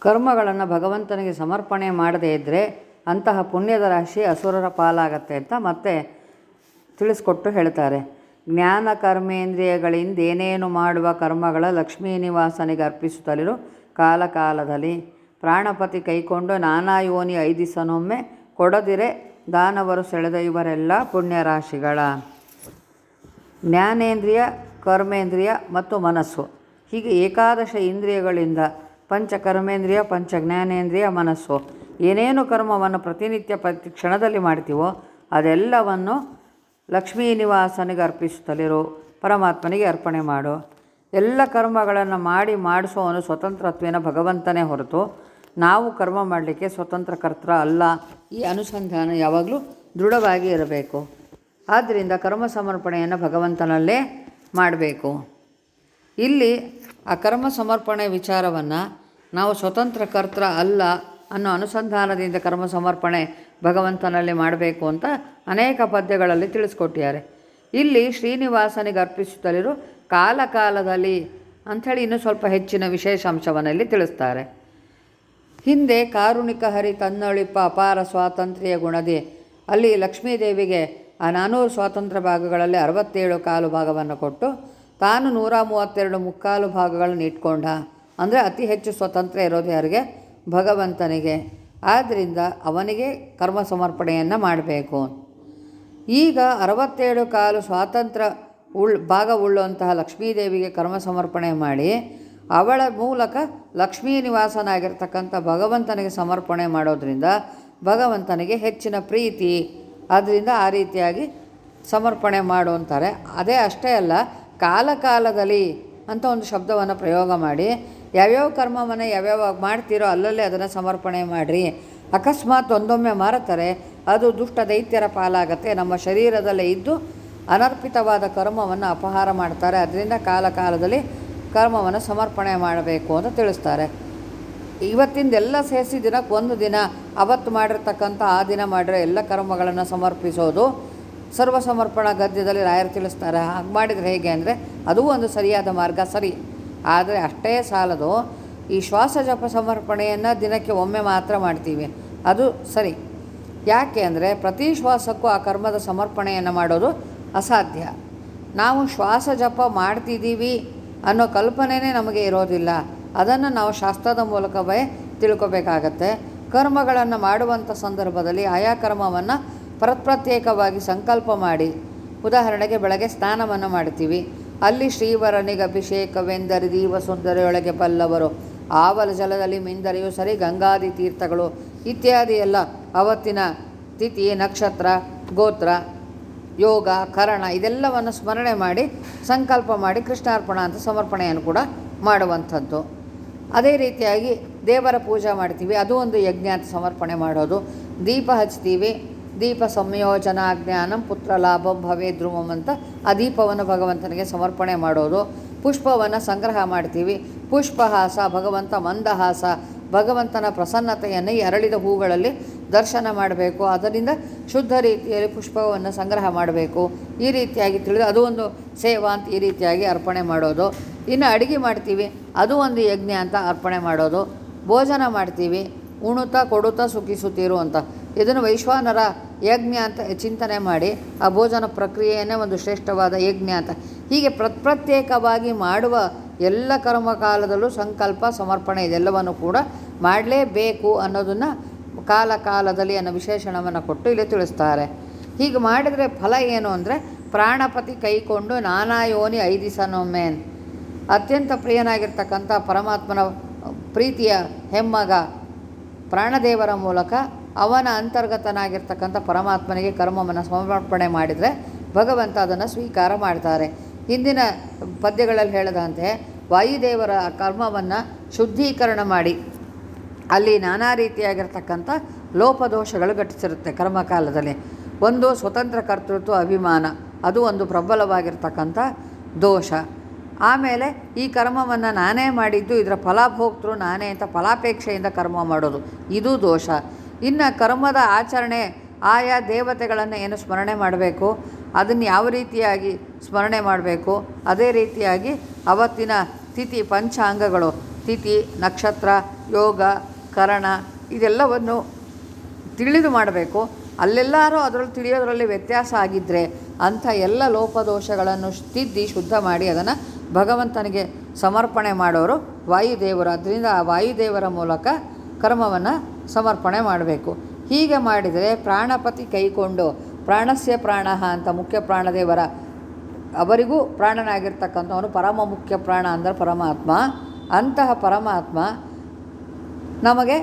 ಕರ್ಮಗಳನ್ನು ಭಗವಂತನಿಗೆ ಸಮರ್ಪಣೆ ಮಾಡದೇ ಇದ್ದರೆ ಅಂತಹ ಪುಣ್ಯದ ರಾಶಿ ಅಸುರರ ಪಾಲಾಗತ್ತೆ ಅಂತ ಮತ್ತೆ ತಿಳಿಸ್ಕೊಟ್ಟು ಹೇಳ್ತಾರೆ. ಜ್ಞಾನ ಕರ್ಮೇಂದ್ರಿಯಗಳಿಂದ ಏನೇನು ಮಾಡುವ ಕರ್ಮಗಳ ಲಕ್ಷ್ಮೀ ನಿವಾಸನಿಗೆ ಅರ್ಪಿಸುತ್ತಲಿರು ಕಾಲಕಾಲದಲ್ಲಿ. ಪ್ರಾಣಪತಿ ಕೈಕೊಂಡು ನಾನಾ ಯೋನಿ ಐದಿಸನೊಮ್ಮೆ ಕೊಡದಿರೆ ದಾನವರು ಸೆಳೆದ ಇವರೆಲ್ಲ ಪುಣ್ಯರಾಶಿಗಳ. ಜ್ಞಾನೇಂದ್ರಿಯ, ಕರ್ಮೇಂದ್ರಿಯ ಮತ್ತು ಮನಸ್ಸು ಹೀಗೆ ಏಕಾದಶ ಇಂದ್ರಿಯಗಳಿಂದ ಪಂಚ ಕರ್ಮೇಂದ್ರಿಯ ಪಂಚ ಜ್ಞಾನೇಂದ್ರಿಯ ಮನಸ್ಸು. ಏನೇನು ಕರ್ಮವನ್ನು ಪ್ರತಿನಿತ್ಯ ಪ್ರತಿ ಕ್ಷಣದಲ್ಲಿ ಮಾಡ್ತೀವೋ ಅದೆಲ್ಲವನ್ನು ಲಕ್ಷ್ಮೀ ನಿವಾಸನಿಗೆ ಅರ್ಪಿಸುತ್ತಲಿರು. ಪರಮಾತ್ಮನಿಗೆ ಅರ್ಪಣೆ ಮಾಡು. ಎಲ್ಲ ಕರ್ಮಗಳನ್ನು ಮಾಡಿ ಮಾಡಿಸೋನು ಸ್ವತಂತ್ರತ್ವೇನ ಭಗವಂತನೇ ಹೊರತು ನಾವು ಕರ್ಮ ಮಾಡಲಿಕ್ಕೆ ಸ್ವತಂತ್ರ ಕರ್ತೃ ಅಲ್ಲ. ಈ ಅನುಸಂಧಾನ ಯಾವಾಗಲೂ ದೃಢವಾಗಿ ಇರಬೇಕು. ಆದ್ದರಿಂದ ಕರ್ಮ ಸಮರ್ಪಣೆಯನ್ನು ಭಗವಂತನಲ್ಲೇ ಮಾಡಬೇಕು. ಇಲ್ಲಿ ಆ ಕರ್ಮ ಸಮರ್ಪಣೆ ವಿಚಾರವನ್ನು ನಾವು ಸ್ವತಂತ್ರ ಕರ್ತೃ ಅಲ್ಲ ಅನ್ನೋ ಅನುಸಂಧಾನದಿಂದ ಕರ್ಮ ಸಮರ್ಪಣೆ ಭಗವಂತನಲ್ಲಿ ಮಾಡಬೇಕು ಅಂತ ಅನೇಕ ಪದ್ಯಗಳಲ್ಲಿ ತಿಳಿಸ್ಕೊಟ್ಟಿದ್ದಾರೆ. ಇಲ್ಲಿ ಶ್ರೀನಿವಾಸನಿಗೆ ಅರ್ಪಿಸುತ್ತಲಿರು ಕಾಲಕಾಲದಲ್ಲಿ ಅಂಥೇಳಿ ಇನ್ನೂ ಸ್ವಲ್ಪ ಹೆಚ್ಚಿನ ವಿಶೇಷಾಂಶವನ್ನು ಇಲ್ಲಿ ತಿಳಿಸ್ತಾರೆ. ಹಿಂದೆ ಕಾರುಣಿಕ ಹರಿ ತನ್ನೊಳಿಪ್ಪ ಅಪಾರ ಸ್ವಾತಂತ್ರ್ಯ ಗುಣದಿ, ಅಲ್ಲಿ ಲಕ್ಷ್ಮೀದೇವಿಗೆ ಆ ನಾನೂರು ಸ್ವಾತಂತ್ರ್ಯ ಭಾಗಗಳಲ್ಲಿ ಅರವತ್ತೇಳು ಕಾಲು ಭಾಗವನ್ನು ಕೊಟ್ಟು ತಾನು ನೂರ ಮೂವತ್ತೆರಡು ಮುಕ್ಕಾಲು ಭಾಗಗಳನ್ನು ಇಟ್ಕೊಂಡ. ಅಂದರೆ ಅತಿ ಹೆಚ್ಚು ಸ್ವತಂತ್ರ ಇರೋದು ಯಾರಿಗೆ? ಭಗವಂತನಿಗೆ. ಆದ್ದರಿಂದ ಅವನಿಗೆ ಕರ್ಮ ಸಮರ್ಪಣೆಯನ್ನು ಮಾಡಬೇಕು. ಈಗ ಅರವತ್ತೇಳು ಕಾಲು ಸ್ವಾತಂತ್ರ್ಯ ಉಳ್, ಭಾಗ ಉಳ್ಳುವಂತಹ ಲಕ್ಷ್ಮೀದೇವಿಗೆ ಕರ್ಮ ಸಮರ್ಪಣೆ ಮಾಡಿ, ಅವಳ ಮೂಲಕ ಲಕ್ಷ್ಮೀ ನಿವಾಸನಾಗಿರ್ತಕ್ಕಂಥ ಭಗವಂತನಿಗೆ ಸಮರ್ಪಣೆ ಮಾಡೋದರಿಂದ ಭಗವಂತನಿಗೆ ಹೆಚ್ಚಿನ ಪ್ರೀತಿ. ಅದರಿಂದ ಆ ರೀತಿಯಾಗಿ ಸಮರ್ಪಣೆ ಮಾಡು ಅಂತಾರೆ. ಅದೇ ಅಷ್ಟೇ ಅಲ್ಲ, ಕಾಲಕಾಲದಲ್ಲಿ ಅಂತ ಒಂದು ಶಬ್ದವನ್ನು ಪ್ರಯೋಗ ಮಾಡಿ ಯಾವ್ಯಾವ ಕರ್ಮವನ್ನು ಯಾವ್ಯಾವ ಮಾಡ್ತೀರೋ ಅಲ್ಲಲ್ಲೇ ಅದನ್ನು ಸಮರ್ಪಣೆ ಮಾಡಿರಿ. ಅಕಸ್ಮಾತ್ ಒಂದೊಮ್ಮೆ ಮಾರುತ್ತಾರೆ ಅದು ದುಷ್ಟ ದೈತ್ಯರ ಪಾಲಾಗತ್ತೆ. ನಮ್ಮ ಶರೀರದಲ್ಲೇ ಇದ್ದು ಅನರ್ಪಿತವಾದ ಕರ್ಮವನ್ನು ಅಪಹಾರ ಮಾಡ್ತಾರೆ. ಅದರಿಂದ ಕಾಲ ಕಾಲದಲ್ಲಿ ಕರ್ಮವನ್ನು ಸಮರ್ಪಣೆ ಮಾಡಬೇಕು ಅಂತ ತಿಳಿಸ್ತಾರೆ. ಇವತ್ತಿಂದೆಲ್ಲ ಸೇರಿಸಿ ದಿನಕ್ಕೆ ಒಂದು ದಿನ ಅವತ್ತು ಮಾಡಿರ್ತಕ್ಕಂಥ ಆ ದಿನ ಮಾಡಿರೋ ಎಲ್ಲ ಕರ್ಮಗಳನ್ನು ಸಮರ್ಪಿಸೋದು ಸರ್ವ ಸಮರ್ಪಣಾ ಗದ್ಯದಲ್ಲಿ ರಾಯರು ತಿಳಿಸ್ತಾರೆ. ಹಾಗೆ ಮಾಡಿದರೆ ಹೇಗೆ ಅಂದರೆ, ಅದು ಒಂದು ಸರಿಯಾದ ಮಾರ್ಗ, ಸರಿ. ಆದರೆ ಅಷ್ಟೇ ಸಾಲದು. ಈ ಶ್ವಾಸ ಜಪ ಸಮರ್ಪಣೆಯನ್ನು ದಿನಕ್ಕೆ ಒಮ್ಮೆ ಮಾತ್ರ ಮಾಡ್ತೀವಿ. ಅದು ಸರಿ. ಯಾಕೆ ಅಂದರೆ ಪ್ರತಿ ಶ್ವಾಸಕ್ಕೂ ಆ ಕರ್ಮದ ಸಮರ್ಪಣೆಯನ್ನು ಮಾಡೋದು ಅಸಾಧ್ಯ. ನಾವು ಶ್ವಾಸ ಜಪ ಮಾಡ್ತಿದ್ದೀವಿ ಅನ್ನೋ ಕಲ್ಪನೆಯೇ ನಮಗೆ ಇರೋದಿಲ್ಲ. ಅದನ್ನು ನಾವು ಶಾಸ್ತ್ರದ ಮೂಲಕವೇ ತಿಳ್ಕೊಬೇಕಾಗತ್ತೆ. ಕರ್ಮಗಳನ್ನು ಮಾಡುವಂಥ ಸಂದರ್ಭದಲ್ಲಿ ಆಯಾ ಕರ್ಮವನ್ನು ಪ್ರತ್ಯೇಕವಾಗಿ ಸಂಕಲ್ಪ ಮಾಡಿ. ಉದಾಹರಣೆಗೆ ಬೆಳಗ್ಗೆ ಸ್ನಾನವನ್ನು ಮಾಡ್ತೀವಿ. ಅಲ್ಲಿ ಶ್ರೀವರನಿಗೆ ಅಭಿಷೇಕವೆಂದರೆ ದೀವ ಸುಂದರಿಯೊಳಗೆ ಪಲ್ಲವರು. ಆವಲ ಜಲದಲ್ಲಿ ಮಿಂದರೆಯೂ ಸರಿ ಗಂಗಾದಿ ತೀರ್ಥಗಳು. ಇತ್ಯಾದಿ ಎಲ್ಲ ಅವತ್ತಿನ ತಿಥಿ, ನಕ್ಷತ್ರ, ಗೋತ್ರ, ಯೋಗ, ಕರಣ ಇದೆಲ್ಲವನ್ನು ಸ್ಮರಣೆ ಮಾಡಿ, ಸಂಕಲ್ಪ ಮಾಡಿ ಕೃಷ್ಣಾರ್ಪಣ ಅಂತ ಸಮರ್ಪಣೆಯನ್ನು ಕೂಡ ಮಾಡುವಂಥದ್ದು. ಅದೇ ರೀತಿಯಾಗಿ ದೇವರ ಪೂಜೆ ಮಾಡ್ತೀವಿ. ಅದು ಒಂದು ಯಜ್ಞ ಅಂತ ಸಮರ್ಪಣೆ ಮಾಡೋದು. ದೀಪ ಹಚ್ತೀವಿ. ದೀಪ ಸಂಯೋಜನಾ ಜ್ಞಾನಂ ಪುತ್ರ ಲಾಭಂ ಭವೇ ಧ್ರುವಂ ಅಂತ ಆ ದೀಪವನ್ನು ಭಗವಂತನಿಗೆ ಸಮರ್ಪಣೆ ಮಾಡೋದು. ಪುಷ್ಪವನ್ನು ಸಂಗ್ರಹ ಮಾಡ್ತೀವಿ. ಪುಷ್ಪಹಾಸ, ಭಗವಂತ ಮಂದಹಾಸ, ಭಗವಂತನ ಪ್ರಸನ್ನತೆಯನ್ನು ಅರಳಿದ ಹೂಗಳಲ್ಲಿ ದರ್ಶನ ಮಾಡಬೇಕು. ಅದರಿಂದ ಶುದ್ಧ ರೀತಿಯಲ್ಲಿ ಪುಷ್ಪವನ್ನು ಸಂಗ್ರಹ ಮಾಡಬೇಕು. ಈ ರೀತಿಯಾಗಿ ತಿಳಿದು ಅದು ಒಂದು ಸೇವಾ ಅಂತ ಈ ರೀತಿಯಾಗಿ ಅರ್ಪಣೆ ಮಾಡೋದು. ಇನ್ನು ಅಡುಗೆ ಮಾಡ್ತೀವಿ. ಅದು ಒಂದು ಯಜ್ಞ ಅಂತ ಅರ್ಪಣೆ ಮಾಡೋದು. ಭೋಜನ ಮಾಡ್ತೀವಿ. ಉಣುತ್ತಾ ಕೊಡುತ್ತಾ ಸುಖಿಸುತ್ತೀರು ಅಂತ. ಇದನ್ನು ವೈಶ್ವಾನರ ಯಜ್ಞ ಅಂತ ಚಿಂತನೆ ಮಾಡಿ ಆ ಭೋಜನ ಪ್ರಕ್ರಿಯೆಯೇ ಒಂದು ಶ್ರೇಷ್ಠವಾದ ಯಜ್ಞ ಅಂತ. ಹೀಗೆ ಪ್ರತ್ಯೇಕವಾಗಿ ಮಾಡುವ ಎಲ್ಲ ಕರ್ಮಕಾಲದಲ್ಲೂ ಸಂಕಲ್ಪ, ಸಮರ್ಪಣೆ ಇದೆಲ್ಲವನ್ನು ಕೂಡ ಮಾಡಲೇಬೇಕು ಅನ್ನೋದನ್ನು ಕಾಲ ಕಾಲದಲ್ಲಿ ಅನ್ನೋ ವಿಶೇಷಣವನ್ನು ಕೊಟ್ಟು ಇಲ್ಲಿ ತಿಳಿಸ್ತಾರೆ. ಹೀಗೆ ಮಾಡಿದರೆ ಫಲ ಏನು ಅಂದರೆ ಪ್ರಾಣಪತಿ ಕೈಕೊಂಡು ನಾನಾ ಯೋನಿ ಐದಿಸನೊಮ್ಮೆ ಅತ್ಯಂತ ಪ್ರಿಯನಾಗಿರ್ತಕ್ಕಂಥ ಪರಮಾತ್ಮನ ಪ್ರೀತಿಯ ಹೆಮ್ಮಗ ಪ್ರಾಣದೇವರ ಮೂಲಕ ಅವನ ಅಂತರ್ಗತನಾಗಿರ್ತಕ್ಕಂಥ ಪರಮಾತ್ಮನಿಗೆ ಕರ್ಮವನ್ನು ಸಮರ್ಪಣೆ ಮಾಡಿದರೆ ಭಗವಂತ ಅದನ್ನು ಸ್ವೀಕಾರ ಮಾಡ್ತಾರೆ. ಹಿಂದಿನ ಪದ್ಯಗಳಲ್ಲಿ ಹೇಳದಂತೆ ವಾಯುದೇವರ ಕರ್ಮವನ್ನು ಶುದ್ಧೀಕರಣ ಮಾಡಿ. ಅಲ್ಲಿ ನಾನಾ ರೀತಿಯಾಗಿರ್ತಕ್ಕಂಥ ಲೋಪದೋಷಗಳು ಘಟಿಸಿರುತ್ತೆ ಕರ್ಮಕಾಲದಲ್ಲಿ. ಒಂದು ಸ್ವತಂತ್ರ ಕರ್ತೃತ್ವ ಅಭಿಮಾನ, ಅದು ಒಂದು ಪ್ರಬಲವಾಗಿರ್ತಕ್ಕಂಥ ದೋಷ. ಆಮೇಲೆ ಈ ಕರ್ಮವನ್ನು ನಾನೇ ಮಾಡಿದ್ದು, ಇದರ ಫಲಾಭೋಕ್ತರು ನಾನೇ ಅಂತ ಫಲಾಪೇಕ್ಷೆಯಿಂದ ಕರ್ಮ ಮಾಡೋದು. ಇದು ದೋಷ. ಇನ್ನು ಕರ್ಮದ ಆಚರಣೆ ಆಯಾ ದೇವತೆಗಳನ್ನು ಏನು ಸ್ಮರಣೆ ಮಾಡಬೇಕು, ಅದನ್ನು ಯಾವ ರೀತಿಯಾಗಿ ಸ್ಮರಣೆ ಮಾಡಬೇಕು, ಅದೇ ರೀತಿಯಾಗಿ ಅವತ್ತಿನ ತಿಥಿ ಪಂಚಾಂಗಗಳು, ತಿಥಿ, ನಕ್ಷತ್ರ, ಯೋಗ, ಕರಣ ಇದೆಲ್ಲವನ್ನು ತಿಳಿದು ಮಾಡಬೇಕು. ಅಲ್ಲೆಲ್ಲರೂ ಅದರಲ್ಲಿ ತಿಳಿಯೋದರಲ್ಲಿ ವ್ಯತ್ಯಾಸ ಆಗಿದ್ದರೆ ಅಂಥ ಎಲ್ಲ ಲೋಪದೋಷಗಳನ್ನು ತಿದ್ದಿ ಶುದ್ಧ ಮಾಡಿ ಅದನ್ನು ಭಗವಂತನಿಗೆ ಸಮರ್ಪಣೆ ಮಾಡೋರು ವಾಯುದೇವರು. ಅದರಿಂದ ಆ ವಾಯುದೇವರ ಮೂಲಕ ಕರ್ಮವನ್ನು ಸಮರ್ಪಣೆ ಮಾಡಬೇಕು. ಹೀಗೆ ಮಾಡಿದರೆ ಪ್ರಾಣಪತಿ ಕೈಕೊಂಡು ಪ್ರಾಣಸ್ಯ ಪ್ರಾಣ ಅಂತ ಮುಖ್ಯ ಪ್ರಾಣದೇವರ, ಅವರಿಗೂ ಪ್ರಾಣನಾಗಿರ್ತಕ್ಕಂಥವನು ಪರಮ ಮುಖ್ಯ ಪ್ರಾಣ ಅಂದರೆ ಪರಮಾತ್ಮ. ಅಂತಹ ಪರಮಾತ್ಮ ನಮಗೆ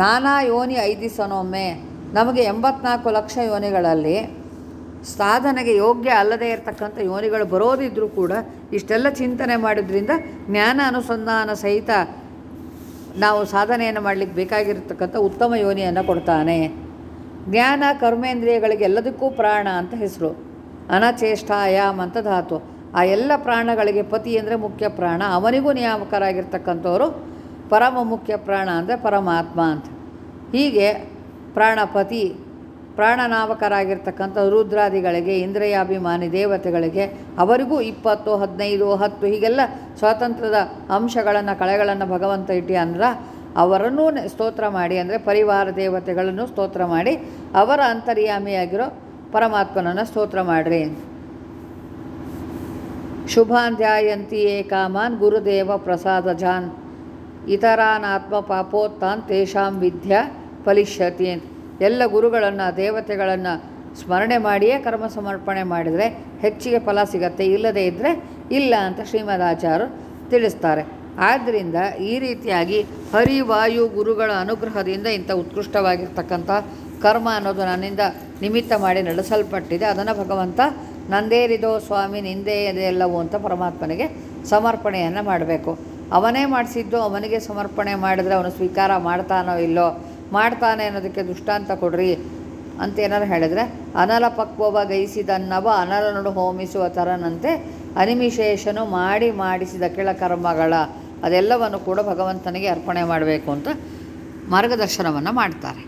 ನಾನಾ ಯೋನಿ ಐದಿಸನೊಮ್ಮೆ ನಮಗೆ ಎಂಬತ್ನಾಲ್ಕು ಲಕ್ಷ ಯೋನಿಗಳಲ್ಲಿ ಸಾಧನೆಗೆ ಯೋಗ್ಯ ಅಲ್ಲದೇ ಇರತಕ್ಕಂಥ ಯೋನಿಗಳು ಬರೋದಿದ್ರೂ ಕೂಡ ಇಷ್ಟೆಲ್ಲ ಚಿಂತನೆ ಮಾಡಿದ್ರಿಂದ ಜ್ಞಾನ ಅನುಸಂಧಾನ ಸಹಿತ ನಾವು ಸಾಧನೆಯನ್ನು ಮಾಡಲಿಕ್ಕೆ ಬೇಕಾಗಿರತಕ್ಕಂಥ ಉತ್ತಮ ಯೋನಿಯನ್ನು ಕೊಡ್ತಾನೆ. ಜ್ಞಾನ, ಕರ್ಮೇಂದ್ರಿಯಗಳಿಗೆ ಎಲ್ಲದಕ್ಕೂ ಪ್ರಾಣ ಅಂತ ಹೆಸರು. ಅನಚೇಷ್ಟಾಯಾಮ್ ಅಂತ ಧಾತು. ಆ ಎಲ್ಲ ಪ್ರಾಣಗಳಿಗೆ ಪತಿ ಅಂದರೆ ಮುಖ್ಯ ಪ್ರಾಣ. ಅವನಿಗೂ ನಿಯಾಮಕರಾಗಿರ್ತಕ್ಕಂಥವರು ಪರಮ ಮುಖ್ಯ ಪ್ರಾಣ ಅಂದರೆ ಪರಮಾತ್ಮ ಅಂತ. ಹೀಗೆ ಪ್ರಾಣಪತಿ ಪ್ರಾಣನಾಮಕರಾಗಿರ್ತಕ್ಕಂಥ ರುದ್ರಾದಿಗಳಿಗೆ, ಇಂದ್ರಿಯಾಭಿಮಾನಿ ದೇವತೆಗಳಿಗೆ, ಅವರಿಗೂ ಇಪ್ಪತ್ತು, ಹದಿನೈದು, ಹತ್ತು ಹೀಗೆಲ್ಲ ಸ್ವಾತಂತ್ರ್ಯದ ಅಂಶಗಳನ್ನು, ಕಳೆಗಳನ್ನು ಭಗವಂತ ಇಟ್ಟಿ ಅಂದ್ರೆ ಅವರನ್ನೂ ಸ್ತೋತ್ರ ಮಾಡಿ, ಅಂದರೆ ಪರಿವಾರ ದೇವತೆಗಳನ್ನು ಸ್ತೋತ್ರ ಮಾಡಿ, ಅವರ ಅಂತರ್ಯಾಮಿಯಾಗಿರೋ ಪರಮಾತ್ಮನನ್ನು ಸ್ತೋತ್ರ ಮಾಡಿರಿ. ಶುಭಾಂಧ್ಯಾಯಂತಿಯೇ ಕಾಮಾನ್ ಗುರುದೇವ ಪ್ರಸಾದ ಜಾನ್. ಇತರಾನಾತ್ಮ ಪಾಪೋತ್ತಾನ್ ತೇಷಾಂ ವಿದ್ಯಾ ಫಲಿಷ್ಯತಿ. ಎಲ್ಲ ಗುರುಗಳನ್ನು, ದೇವತೆಗಳನ್ನು ಸ್ಮರಣೆ ಮಾಡಿಯೇ ಕರ್ಮ ಸಮರ್ಪಣೆ ಮಾಡಿದರೆ ಹೆಚ್ಚಿಗೆ ಫಲ ಸಿಗತ್ತೆ. ಇಲ್ಲದೇ ಇದ್ದರೆ ಇಲ್ಲ ಅಂತ ಶ್ರೀಮದಾಚಾರ್ಯರು ತಿಳಿಸ್ತಾರೆ. ಆದ್ದರಿಂದ ಈ ರೀತಿಯಾಗಿ ಹರಿವಾಯು ಗುರುಗಳ ಅನುಗ್ರಹದಿಂದ ಇಂಥ ಉತ್ಕೃಷ್ಟವಾಗಿರ್ತಕ್ಕಂಥ ಕರ್ಮ ಅನ್ನೋದು ನನ್ನಿಂದ ನಿಮಿತ್ತ ಮಾಡಿ ನಡೆಸಲ್ಪಟ್ಟಿದೆ. ಅದನ್ನು ಭಗವಂತ ನಂದೇರಿದೋ ಸ್ವಾಮಿ, ನಿಂದೇ ಎಲ್ಲವೂ ಅಂತ ಪರಮಾತ್ಮನಿಗೆ ಸಮರ್ಪಣೆಯನ್ನು ಮಾಡಬೇಕು. ಅವನೇ ಮಾಡಿಸಿದ್ದು ಅವನಿಗೆ ಸಮರ್ಪಣೆ ಮಾಡಿದರೆ ಅವನು ಸ್ವೀಕಾರ ಮಾಡ್ತಾನೋ ಇಲ್ಲೋ ಮಾಡ್ತಾನೆ ಅನ್ನೋದಕ್ಕೆ ದೃಷ್ಟಾಂತ ಕೊಡ್ರಿ ಅಂತ ಏನಾರು ಹೇಳಿದ್ರೆ, ಅನಲ ಪಕ್ವವ ಗೈಸಿದನ್ನವ ಅನಲನಡು ಹೋಮಿಸುವ ಥರನಂತೆ ಅನಿಮಿಶೇಷನು ಮಾಡಿ ಮಾಡಿಸಿದ ಕೆಳ ಕರ್ಮಗಳ ಅದೆಲ್ಲವನ್ನು ಕೂಡ ಭಗವಂತನಿಗೆ ಅರ್ಪಣೆ ಮಾಡಬೇಕು ಅಂತ ಮಾರ್ಗದರ್ಶನವನ್ನು ಮಾಡ್ತಾರೆ.